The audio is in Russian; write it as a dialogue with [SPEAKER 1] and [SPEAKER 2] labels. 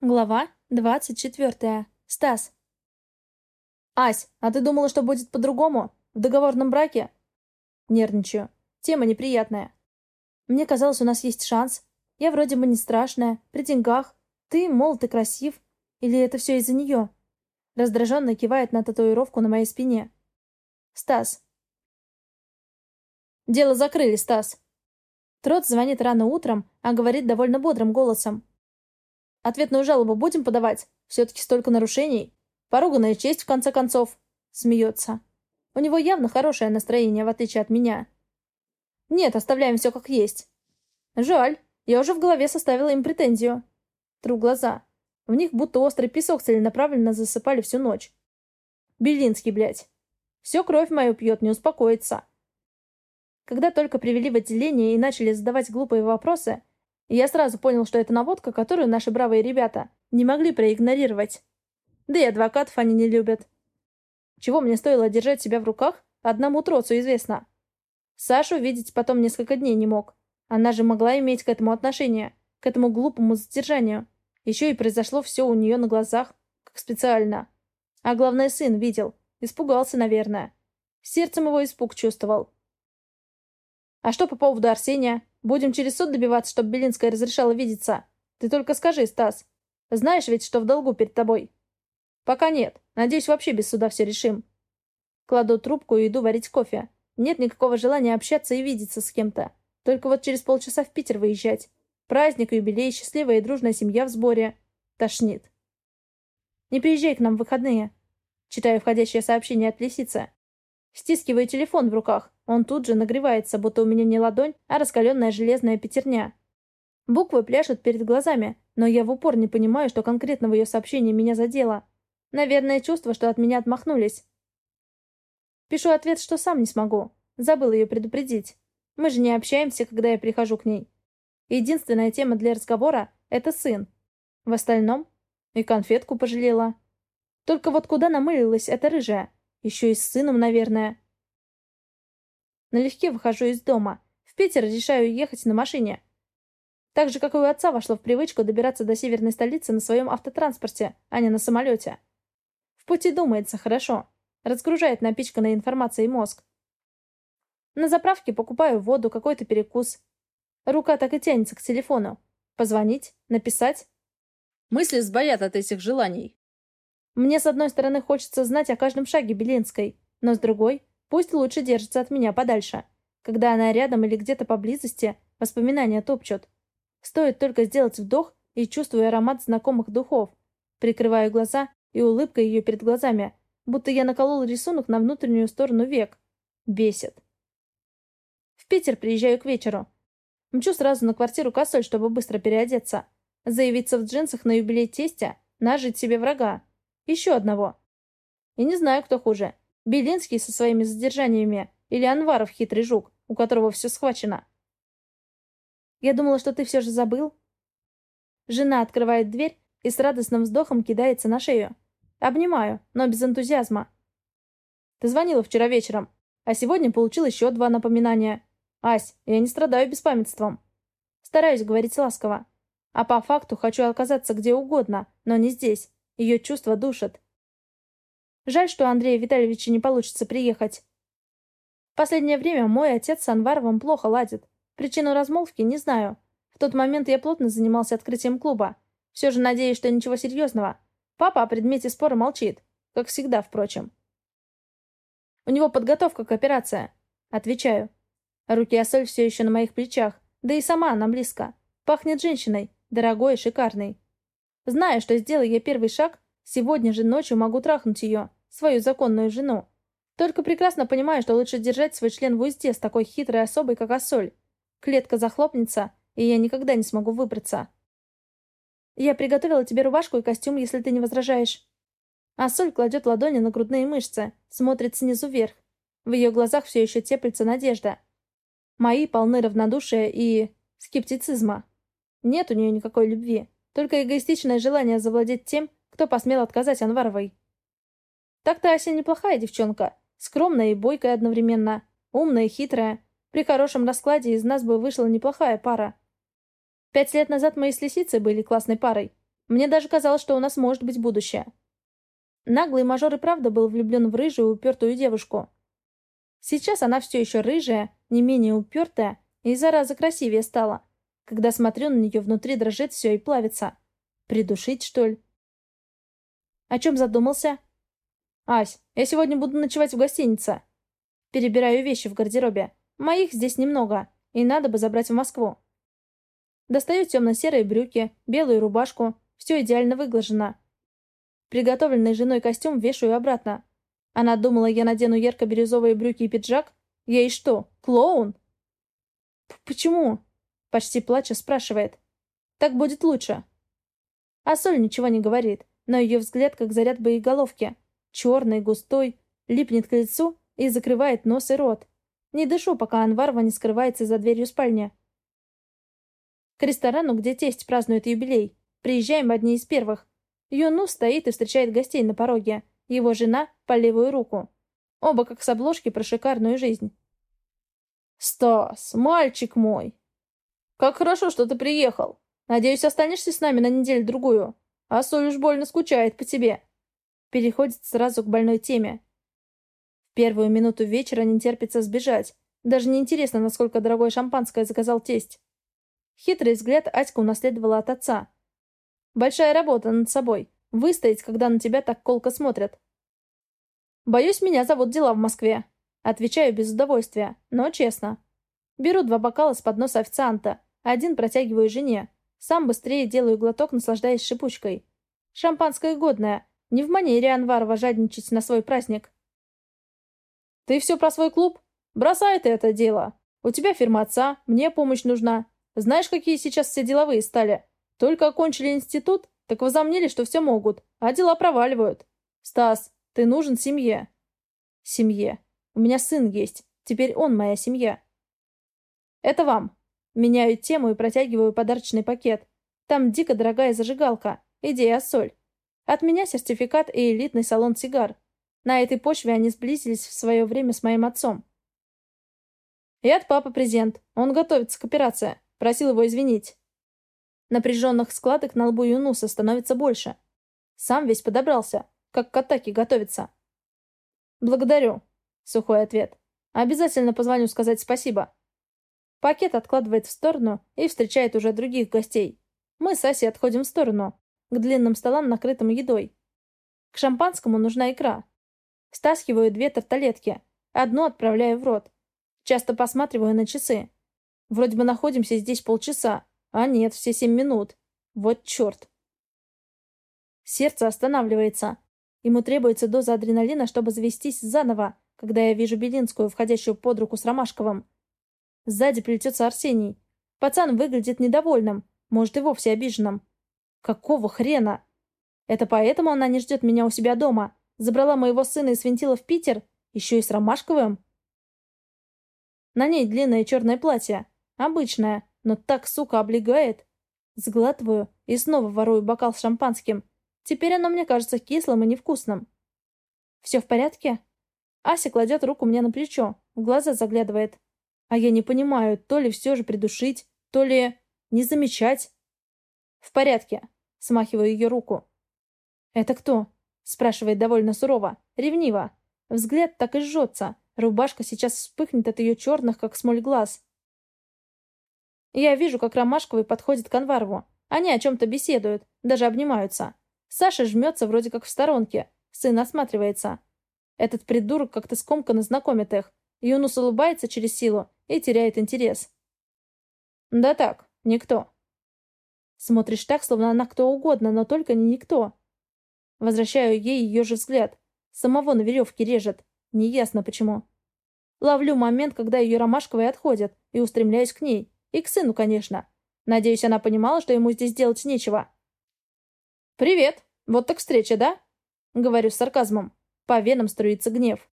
[SPEAKER 1] Глава двадцать четвертая. Стас. «Ась, а ты думала, что будет по-другому? В договорном браке?» Нервничаю. Тема неприятная. Мне казалось, у нас есть шанс. Я вроде бы не страшная, при деньгах. Ты молод и красив. Или это все из-за нее? Раздраженно кивает на татуировку на моей спине. Стас. Дело закрыли, Стас. Трот звонит рано утром, а говорит довольно бодрым голосом. Ответную жалобу будем подавать? Все-таки столько нарушений. Поруганная честь, в конце концов. Смеется. У него явно хорошее настроение, в отличие от меня. Нет, оставляем все как есть. Жаль. Я уже в голове составила им претензию. Тру глаза. В них будто острый песок целенаправленно засыпали всю ночь. Белинский, блядь. Все кровь мою пьет, не успокоится. Когда только привели в отделение и начали задавать глупые вопросы, я сразу понял, что это наводка, которую наши бравые ребята не могли проигнорировать. Да и адвокатов они не любят. Чего мне стоило держать себя в руках, одному троцу известно. Сашу видеть потом несколько дней не мог. Она же могла иметь к этому отношение, к этому глупому задержанию. Еще и произошло все у нее на глазах, как специально. А главное, сын видел. Испугался, наверное. Сердцем его испуг чувствовал. А что по поводу Арсения? Будем через суд добиваться, чтобы Белинская разрешала видеться. Ты только скажи, Стас. Знаешь ведь, что в долгу перед тобой? Пока нет. Надеюсь, вообще без суда все решим. Кладу трубку и иду варить кофе. Нет никакого желания общаться и видеться с кем-то. Только вот через полчаса в Питер выезжать. Праздник, юбилей, счастливая и дружная семья в сборе. Тошнит. Не приезжай к нам в выходные. Читаю входящее сообщение от лисицы. Стискиваю телефон в руках. Он тут же нагревается, будто у меня не ладонь, а раскаленная железная пятерня. Буквы пляшут перед глазами, но я в упор не понимаю, что конкретно в ее сообщении меня задело. Наверное, чувство, что от меня отмахнулись. Пишу ответ, что сам не смогу. Забыл ее предупредить. Мы же не общаемся, когда я прихожу к ней. Единственная тема для разговора — это сын. В остальном и конфетку пожалела. Только вот куда намылилась эта рыжая? Еще и с сыном, наверное. Налегке выхожу из дома. В Питер решаю ехать на машине. Так же, как и у отца, вошло в привычку добираться до северной столицы на своем автотранспорте, а не на самолете. В пути думается хорошо. Разгружает напичканной информацией мозг. На заправке покупаю воду, какой-то перекус. Рука так и тянется к телефону. Позвонить? Написать? Мысли сбоят от этих желаний. Мне, с одной стороны, хочется знать о каждом шаге Белинской, но с другой Пусть лучше держится от меня подальше. Когда она рядом или где-то поблизости, воспоминания топчут. Стоит только сделать вдох и чувствую аромат знакомых духов. Прикрываю глаза, и улыбка ее перед глазами, будто я наколол рисунок на внутреннюю сторону век. Бесит. В Питер приезжаю к вечеру. Мчу сразу на квартиру Кассоль, чтобы быстро переодеться. Заявиться в джинсах на юбилей тестя, нажить себе врага. Еще одного. И не знаю, кто хуже. Белинский со своими задержаниями или Анваров хитрый жук, у которого все схвачено. Я думала, что ты все же забыл. Жена открывает дверь и с радостным вздохом кидается на шею. Обнимаю, но без энтузиазма. Ты звонила вчера вечером, а сегодня получил еще два напоминания. Ась, я не страдаю беспамятством. Стараюсь говорить ласково. А по факту хочу оказаться где угодно, но не здесь. Ее чувства душат. Жаль, что Андрея Витальевича не получится приехать. В последнее время мой отец с Анваровым плохо ладит. Причину размолвки не знаю. В тот момент я плотно занимался открытием клуба. Все же надеюсь, что ничего серьезного. Папа о предмете спора молчит. Как всегда, впрочем. У него подготовка к операции. Отвечаю. Руки Ассоль все еще на моих плечах. Да и сама она близко. Пахнет женщиной. Дорогой и шикарной. Знаю, что сделаю я первый шаг, сегодня же ночью могу трахнуть ее свою законную жену. Только прекрасно понимаю, что лучше держать свой член в узде с такой хитрой особой, как Ассоль. Клетка захлопнется, и я никогда не смогу выбраться. Я приготовила тебе рубашку и костюм, если ты не возражаешь. Ассоль кладет ладони на грудные мышцы, смотрит снизу вверх. В ее глазах все еще теплится надежда. Мои полны равнодушия и... скептицизма. Нет у нее никакой любви, только эгоистичное желание завладеть тем, кто посмел отказать Анваровой. Так-то Ася неплохая девчонка. Скромная и бойкая одновременно. Умная и хитрая. При хорошем раскладе из нас бы вышла неплохая пара. Пять лет назад мы с Лисицей были классной парой. Мне даже казалось, что у нас может быть будущее. Наглый мажор и правда был влюблен в рыжую, упертую девушку. Сейчас она все еще рыжая, не менее упертая, и зараза красивее стала. Когда смотрю на нее, внутри дрожит все и плавится. Придушить, что ли? О чем задумался? Ась, я сегодня буду ночевать в гостинице. Перебираю вещи в гардеробе. Моих здесь немного, и надо бы забрать в Москву. Достаю темно-серые брюки, белую рубашку. Все идеально выглажено. Приготовленный женой костюм вешаю обратно. Она думала, я надену ярко-бирюзовые брюки и пиджак. И что, клоун? «Почему?» — почти плача спрашивает. «Так будет лучше». А Соль ничего не говорит, но ее взгляд как заряд боеголовки. Черный, густой, липнет к лицу и закрывает нос и рот. Не дышу, пока Анварова не скрывается за дверью спальни. К ресторану, где тесть празднует юбилей. Приезжаем одни из первых. Юну стоит и встречает гостей на пороге. Его жена по левую руку. Оба как с обложки про шикарную жизнь. «Стас, мальчик мой! Как хорошо, что ты приехал. Надеюсь, останешься с нами на неделю-другую. А уж больно скучает по тебе». Переходит сразу к больной теме. В первую минуту вечера не терпится сбежать. Даже не интересно, насколько дорогое шампанское заказал тесть. Хитрый взгляд Аська унаследовала от отца. Большая работа над собой. Выстоять, когда на тебя так колко смотрят. Боюсь, меня зовут дела в Москве. Отвечаю без удовольствия, но честно. Беру два бокала с подноса официанта. Один протягиваю жене. Сам быстрее делаю глоток, наслаждаясь шипучкой. Шампанское годное. Не в манере Анварова жадничать на свой праздник. «Ты все про свой клуб? Бросай ты это дело. У тебя фирма отца, мне помощь нужна. Знаешь, какие сейчас все деловые стали? Только окончили институт, так возомнили, что все могут, а дела проваливают. Стас, ты нужен семье. Семье. У меня сын есть. Теперь он моя семья. Это вам. Меняю тему и протягиваю подарочный пакет. Там дико дорогая зажигалка. Идея соль. От меня сертификат и элитный салон сигар. На этой почве они сблизились в свое время с моим отцом. И от папы презент. Он готовится к операции. Просил его извинить. Напряженных складок на лбу Юнуса становится больше. Сам весь подобрался, как к атаке готовится. «Благодарю», — сухой ответ. «Обязательно позвоню сказать спасибо». Пакет откладывает в сторону и встречает уже других гостей. Мы с Асей отходим в сторону, к длинным столам, накрытым едой. К шампанскому нужна икра. Стаскиваю две тарталетки, одну отправляю в рот. Часто посматриваю на часы. Вроде бы находимся здесь полчаса, а нет, все семь минут. Вот черт. Сердце останавливается. Ему требуется доза адреналина, чтобы завестись заново, когда я вижу Белинскую, входящую под руку с Ромашковым. Сзади плетется Арсений. Пацан выглядит недовольным, может и вовсе обиженным. Какого хрена? Это поэтому она не ждет меня у себя дома. Забрала моего сына и свинтила в Питер, еще и с Ромашковым. На ней длинное черное платье, Обычная, но так, сука, облегает. Сглатываю и снова ворую бокал с шампанским. Теперь оно мне кажется кислым и невкусным. «Все в порядке?» Ася кладет руку мне на плечо, в глаза заглядывает. А я не понимаю, то ли все же придушить, то ли не замечать. «В порядке», — смахиваю ее руку. «Это кто?» — спрашивает довольно сурово, ревниво. Взгляд так и жжется. Рубашка сейчас вспыхнет от ее черных, как смоль глаз. Я вижу, как Ромашковый подходит к Анварову. Они о чем-то беседуют, даже обнимаются. Саша жмется вроде как в сторонке. Сын осматривается. Этот придурок как-то скомканно знакомит их. Юнус улыбается через силу и теряет интерес. «Да так, никто». Смотришь так, словно она кто угодно, но только не никто. Возвращаю ей ее же взгляд. Самого на веревке режет. Неясно почему. Ловлю момент, когда ее ромашковые отходят, и устремляюсь к ней. И к сыну, конечно. Надеюсь, она понимала, что ему здесь делать нечего. «Привет! Вот так встреча, да?» Говорю с сарказмом. По венам струится гнев.